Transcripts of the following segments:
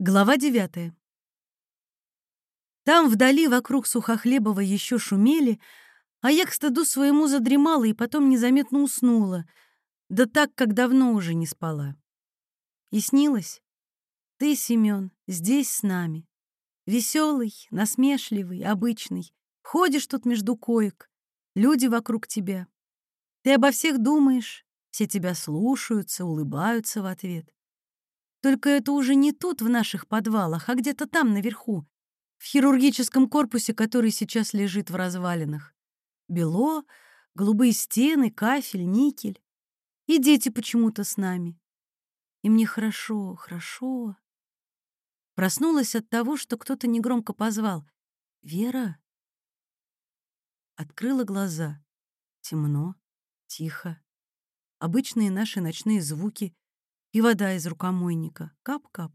Глава девятая. Там вдали вокруг Сухохлебова еще шумели, а я к стыду своему задремала и потом незаметно уснула, да так, как давно уже не спала. И снилось. Ты, Семен, здесь с нами. Веселый, насмешливый, обычный. Ходишь тут между коек, люди вокруг тебя. Ты обо всех думаешь, все тебя слушаются, улыбаются в ответ. Только это уже не тут, в наших подвалах, а где-то там, наверху, в хирургическом корпусе, который сейчас лежит в развалинах. Бело, голубые стены, кафель, никель. И дети почему-то с нами. И мне хорошо, хорошо. Проснулась от того, что кто-то негромко позвал. «Вера?» Открыла глаза. Темно, тихо. Обычные наши ночные звуки и вода из рукомойника. Кап-кап.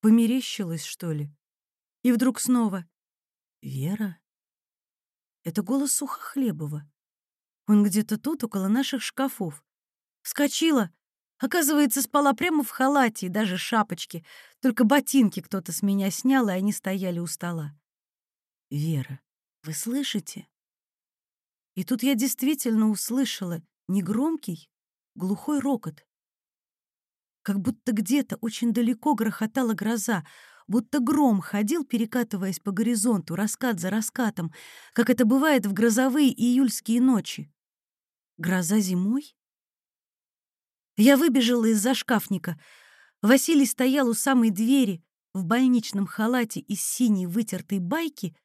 Померещилась, что ли? И вдруг снова «Вера?» Это голос Сухохлебова. Он где-то тут, около наших шкафов. Вскочила. Оказывается, спала прямо в халате и даже шапочке. Только ботинки кто-то с меня снял, и они стояли у стола. «Вера, вы слышите?» И тут я действительно услышала негромкий, глухой рокот как будто где-то очень далеко грохотала гроза, будто гром ходил, перекатываясь по горизонту, раскат за раскатом, как это бывает в грозовые июльские ночи. Гроза зимой? Я выбежала из-за шкафника. Василий стоял у самой двери в больничном халате из синей вытертой байки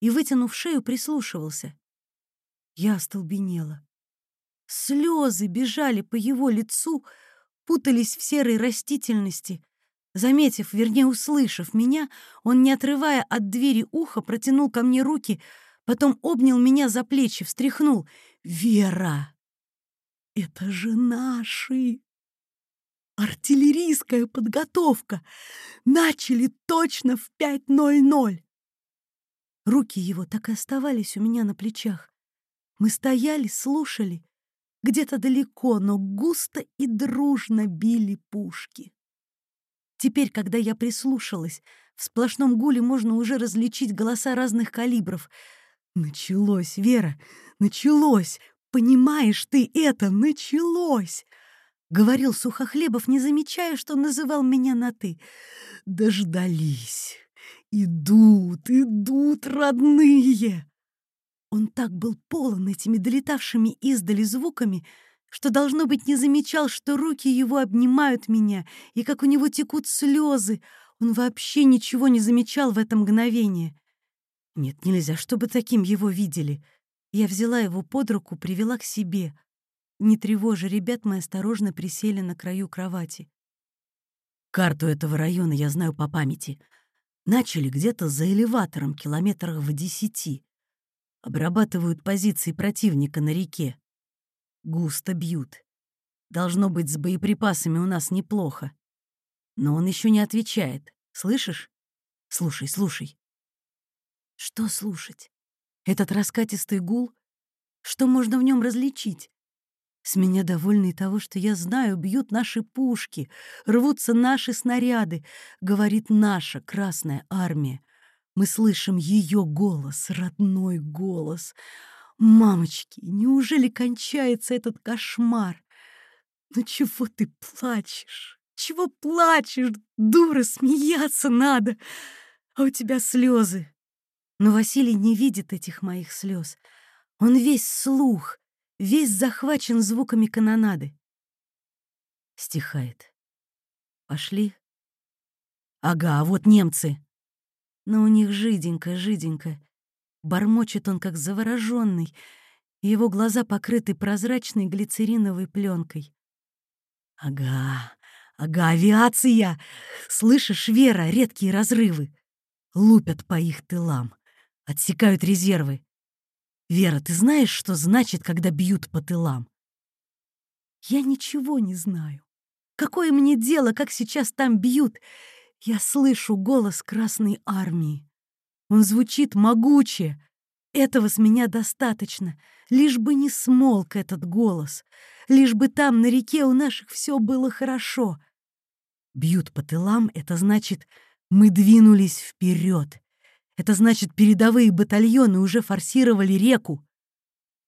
и, вытянув шею, прислушивался. Я остолбенела. Слезы бежали по его лицу, путались в серой растительности. Заметив, вернее, услышав меня, он, не отрывая от двери уха, протянул ко мне руки, потом обнял меня за плечи, встряхнул. «Вера! Это же наши!» Артиллерийская подготовка. Начали точно в 5.00. Руки его так и оставались у меня на плечах. Мы стояли, слушали, где-то далеко, но густо и дружно били пушки. Теперь, когда я прислушалась, в сплошном гуле можно уже различить голоса разных калибров. Началось, Вера, началось! Понимаешь ты это? Началось! Говорил Сухохлебов, не замечая, что называл меня на «ты». Дождались. Идут, идут, родные. Он так был полон этими долетавшими издали звуками, что, должно быть, не замечал, что руки его обнимают меня, и как у него текут слезы. Он вообще ничего не замечал в это мгновение. Нет, нельзя, чтобы таким его видели. Я взяла его под руку, привела к себе. Не тревожа ребят, мы осторожно присели на краю кровати. Карту этого района я знаю по памяти. Начали где-то за элеватором, километрах в десяти. Обрабатывают позиции противника на реке. Густо бьют. Должно быть, с боеприпасами у нас неплохо. Но он еще не отвечает. Слышишь? Слушай, слушай. Что слушать? Этот раскатистый гул? Что можно в нем различить? С меня довольны того, что я знаю, бьют наши пушки, рвутся наши снаряды, говорит наша Красная Армия. Мы слышим ее голос, родной голос. Мамочки, неужели кончается этот кошмар? Ну чего ты плачешь? Чего плачешь, дура, смеяться надо, а у тебя слезы. Но Василий не видит этих моих слез. Он весь слух, весь захвачен звуками канонады. Стихает. Пошли. Ага, вот немцы но у них жиденько, жиденько. Бормочет он, как завороженный, его глаза покрыты прозрачной глицериновой пленкой. Ага, ага, авиация! Слышишь, Вера, редкие разрывы. Лупят по их тылам, отсекают резервы. Вера, ты знаешь, что значит, когда бьют по тылам? Я ничего не знаю. Какое мне дело, как сейчас там бьют? Я слышу голос Красной Армии. Он звучит могуче. Этого с меня достаточно, лишь бы не смолк этот голос, лишь бы там, на реке, у наших все было хорошо. Бьют по тылам — это значит, мы двинулись вперед. Это значит, передовые батальоны уже форсировали реку.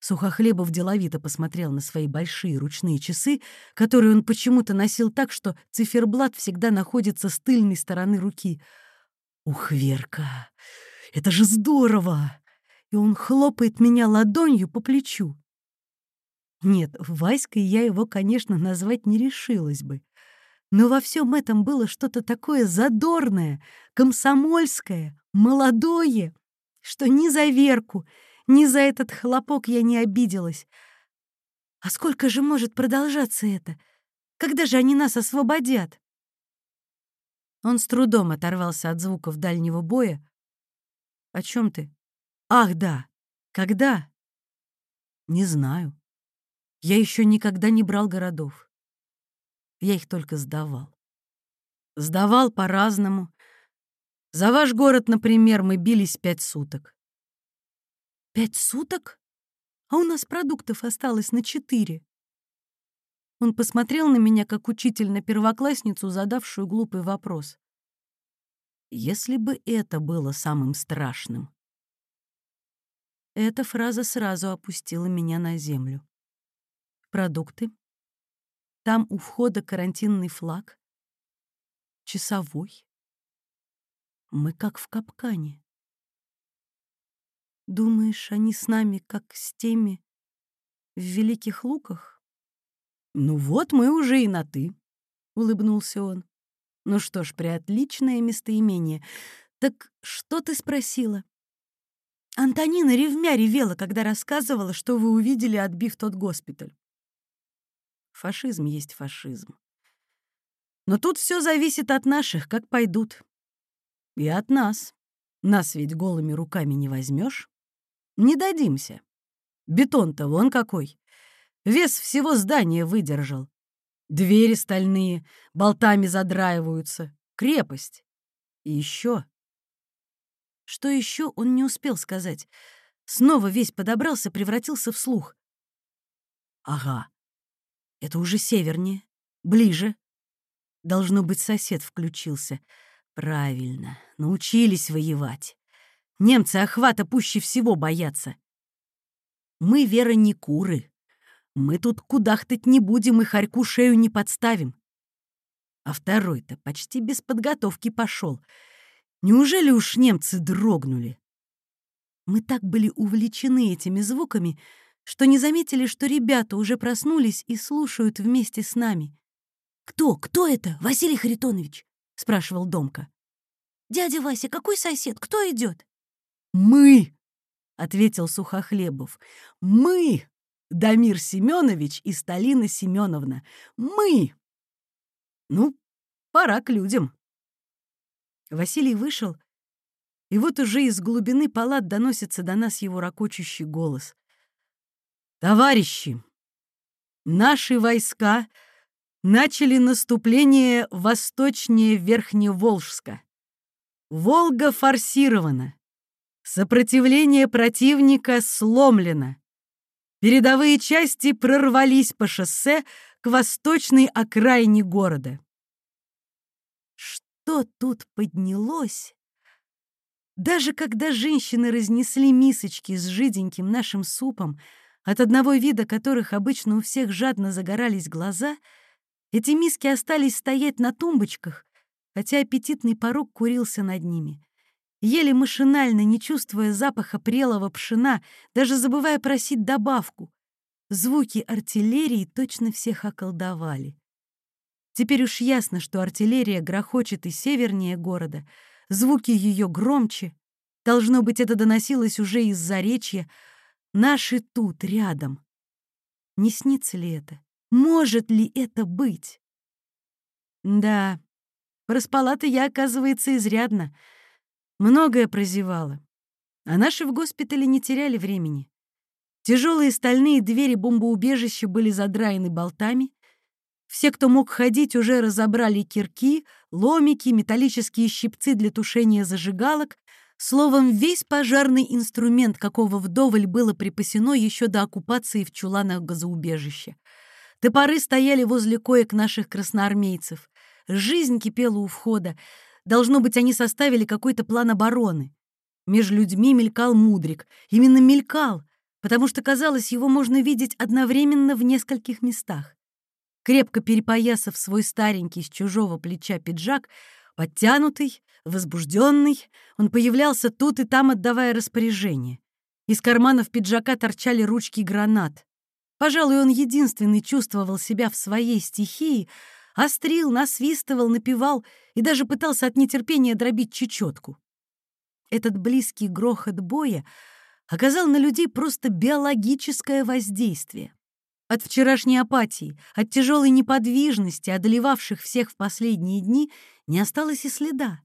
Сухохлебов деловито посмотрел на свои большие ручные часы, которые он почему-то носил так, что циферблат всегда находится с тыльной стороны руки. «Ух, Верка, это же здорово!» И он хлопает меня ладонью по плечу. Нет, Васькой я его, конечно, назвать не решилась бы. Но во всем этом было что-то такое задорное, комсомольское, молодое, что ни за Верку, ни за этот хлопок я не обиделась. А сколько же может продолжаться это? Когда же они нас освободят? Он с трудом оторвался от звуков дальнего боя. «О чем ты?» «Ах, да! Когда?» «Не знаю. Я еще никогда не брал городов. Я их только сдавал. Сдавал по-разному. За ваш город, например, мы бились пять суток. Пять суток? А у нас продуктов осталось на четыре. Он посмотрел на меня, как учитель на первоклассницу, задавшую глупый вопрос. Если бы это было самым страшным. Эта фраза сразу опустила меня на землю. Продукты. Там у входа карантинный флаг. Часовой. Мы как в капкане. Думаешь, они с нами, как с теми в Великих Луках? Ну вот мы уже и на «ты», — улыбнулся он. Ну что ж, приотличное местоимение. Так что ты спросила? Антонина ревмя ревела, когда рассказывала, что вы увидели, отбив тот госпиталь. Фашизм есть фашизм. Но тут все зависит от наших, как пойдут. И от нас. Нас ведь голыми руками не возьмешь. Не дадимся. Бетон-то вон какой. Вес всего здания выдержал. Двери стальные, болтами задраиваются. Крепость. И еще. Что еще он не успел сказать. Снова весь подобрался, превратился в слух. Ага. Это уже севернее, ближе. Должно быть, сосед включился. Правильно, научились воевать. Немцы охвата пуще всего боятся. Мы, Вера, не куры. Мы тут кудахтать не будем и хорьку шею не подставим. А второй-то почти без подготовки пошел. Неужели уж немцы дрогнули? Мы так были увлечены этими звуками, что не заметили, что ребята уже проснулись и слушают вместе с нами. «Кто? Кто это, Василий Харитонович?» — спрашивал Домка. «Дядя Вася, какой сосед? Кто идет? «Мы!» — ответил Сухохлебов. «Мы, Дамир Семенович и Сталина Семеновна. Мы!» «Ну, пора к людям». Василий вышел, и вот уже из глубины палат доносится до нас его ракочущий голос. «Товарищи, наши войска начали наступление восточнее Верхневолжска. Волга форсирована. Сопротивление противника сломлено. Передовые части прорвались по шоссе к восточной окраине города. Что тут поднялось? Даже когда женщины разнесли мисочки с жиденьким нашим супом, от одного вида которых обычно у всех жадно загорались глаза, эти миски остались стоять на тумбочках, хотя аппетитный порог курился над ними еле машинально, не чувствуя запаха прелого пшена, даже забывая просить добавку. Звуки артиллерии точно всех околдовали. Теперь уж ясно, что артиллерия грохочет и севернее города, звуки ее громче. Должно быть, это доносилось уже из заречья. Наши тут, рядом. Не снится ли это? Может ли это быть? Да, проспала-то я, оказывается, изрядно — Многое прозевала. А наши в госпитале не теряли времени. Тяжелые стальные двери бомбоубежища были задраены болтами. Все, кто мог ходить, уже разобрали кирки, ломики, металлические щипцы для тушения зажигалок. Словом, весь пожарный инструмент, какого вдоволь было припасено еще до оккупации в чуланах газоубежища. Топоры стояли возле коек наших красноармейцев. жизнь кипела у входа. Должно быть, они составили какой-то план обороны. Между людьми мелькал мудрик. Именно мелькал, потому что, казалось, его можно видеть одновременно в нескольких местах. Крепко перепоясав свой старенький с чужого плеча пиджак, подтянутый, возбужденный, он появлялся тут и там, отдавая распоряжение. Из карманов пиджака торчали ручки гранат. Пожалуй, он единственный чувствовал себя в своей стихии, острил, насвистывал, напевал и даже пытался от нетерпения дробить чечетку. Этот близкий грохот боя оказал на людей просто биологическое воздействие. От вчерашней апатии, от тяжелой неподвижности, одолевавших всех в последние дни, не осталось и следа.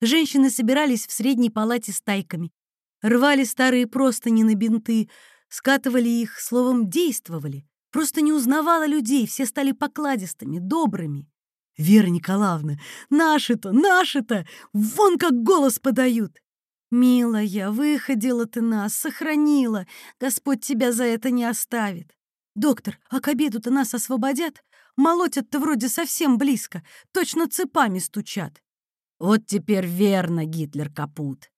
Женщины собирались в средней палате стайками, рвали старые простыни на бинты, скатывали их, словом, действовали. Просто не узнавала людей, все стали покладистыми, добрыми. «Вера Николаевна, наши-то, наши-то! Вон как голос подают!» «Милая, выходила ты нас, сохранила. Господь тебя за это не оставит. Доктор, а к обеду-то нас освободят? Молотят-то вроде совсем близко, точно цепами стучат». «Вот теперь верно, Гитлер капут!»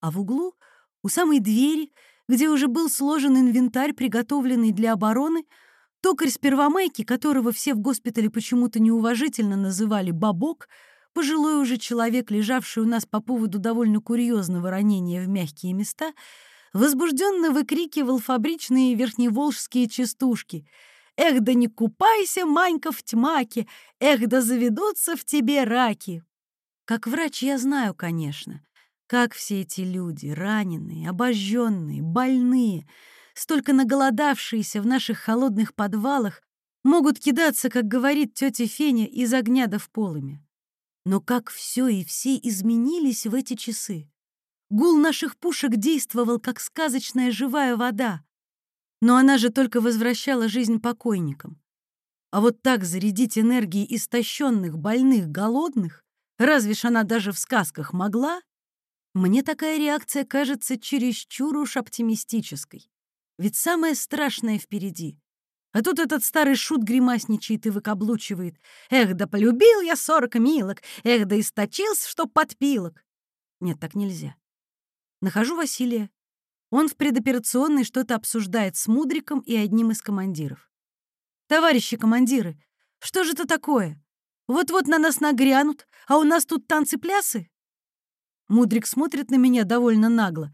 А в углу, у самой двери, где уже был сложен инвентарь, приготовленный для обороны, токарь с первомайки, которого все в госпитале почему-то неуважительно называли «бабок», пожилой уже человек, лежавший у нас по поводу довольно курьезного ранения в мягкие места, возбужденно выкрикивал фабричные верхневолжские частушки. «Эх, да не купайся, Манька, в тьмаке! Эх, да заведутся в тебе раки!» Как врач я знаю, конечно, как все эти люди, раненые, обожженные, больные, столько наголодавшиеся в наших холодных подвалах, могут кидаться, как говорит тетя Феня, из огня до в полыми. Но как все и все изменились в эти часы. Гул наших пушек действовал, как сказочная живая вода. Но она же только возвращала жизнь покойникам. А вот так зарядить энергией истощенных, больных, голодных, разве ж она даже в сказках могла? Мне такая реакция кажется чересчур уж оптимистической. Ведь самое страшное впереди. А тут этот старый шут гримасничает и выкаблучивает. Эх, да полюбил я сорок милок, эх, да источился, чтоб подпилок. Нет, так нельзя. Нахожу Василия. Он в предоперационной что-то обсуждает с Мудриком и одним из командиров. «Товарищи командиры, что же это такое? Вот-вот на нас нагрянут, а у нас тут танцы-плясы?» Мудрик смотрит на меня довольно нагло.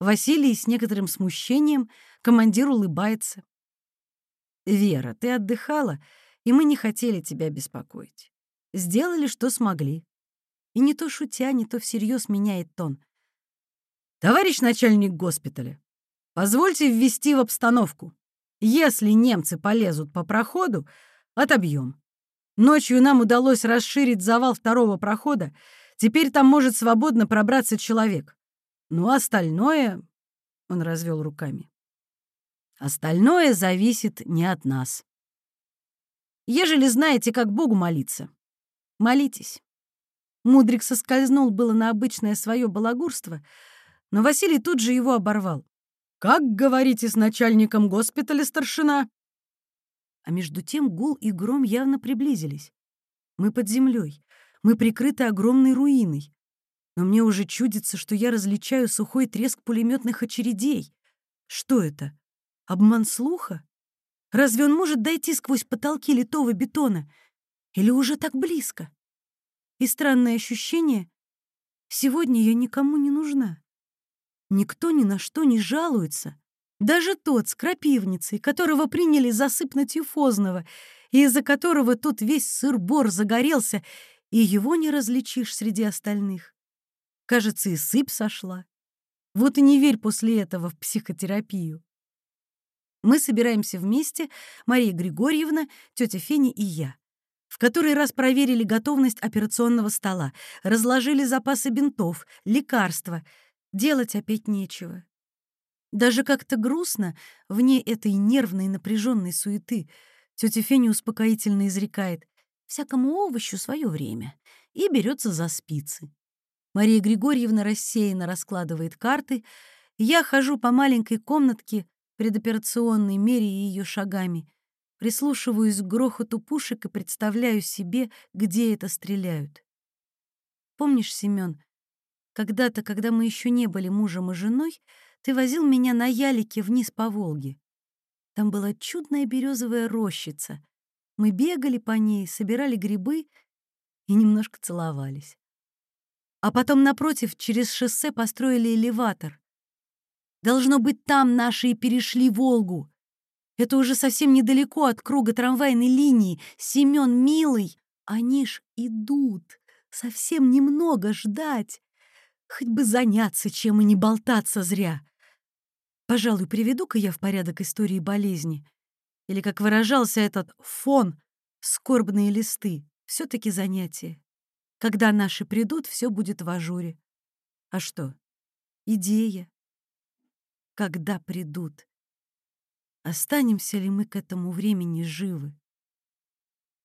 Василий с некоторым смущением, командир улыбается. «Вера, ты отдыхала, и мы не хотели тебя беспокоить. Сделали, что смогли». И не то шутя, не то всерьез меняет тон. «Товарищ начальник госпиталя, позвольте ввести в обстановку. Если немцы полезут по проходу, отобьем. Ночью нам удалось расширить завал второго прохода, Теперь там может свободно пробраться человек. Ну, остальное...» — он развел руками. «Остальное зависит не от нас. Ежели знаете, как Богу молиться, молитесь». Мудрик соскользнул было на обычное свое балагурство, но Василий тут же его оборвал. «Как, говорите, с начальником госпиталя старшина?» А между тем гул и гром явно приблизились. Мы под землей. Мы прикрыты огромной руиной. Но мне уже чудится, что я различаю сухой треск пулеметных очередей. Что это? Обман слуха? Разве он может дойти сквозь потолки литого бетона? Или уже так близко? И странное ощущение — сегодня я никому не нужна. Никто ни на что не жалуется. Даже тот с крапивницей, которого приняли за сыпна тюфозного, и из-за которого тут весь сыр-бор загорелся и его не различишь среди остальных. Кажется, и сыпь сошла. Вот и не верь после этого в психотерапию. Мы собираемся вместе, Мария Григорьевна, тетя Феня и я. В который раз проверили готовность операционного стола, разложили запасы бинтов, лекарства. Делать опять нечего. Даже как-то грустно вне этой нервной напряженной суеты. Тетя Феня успокоительно изрекает всякому овощу свое время, и берется за спицы. Мария Григорьевна рассеянно раскладывает карты, я хожу по маленькой комнатке предоперационной, меряя ее шагами. Прислушиваюсь к грохоту пушек и представляю себе, где это стреляют. Помнишь, Семен, когда-то, когда мы еще не были мужем и женой, ты возил меня на ялике вниз по Волге. Там была чудная березовая рощица. Мы бегали по ней, собирали грибы и немножко целовались. А потом напротив через шоссе построили элеватор. Должно быть, там наши и перешли Волгу. Это уже совсем недалеко от круга трамвайной линии. Семен, милый, они ж идут. Совсем немного ждать. Хоть бы заняться чем и не болтаться зря. Пожалуй, приведу-ка я в порядок истории болезни. Или, как выражался этот фон, скорбные листы. Все-таки занятие. Когда наши придут, все будет в ажуре. А что? Идея. Когда придут? Останемся ли мы к этому времени живы?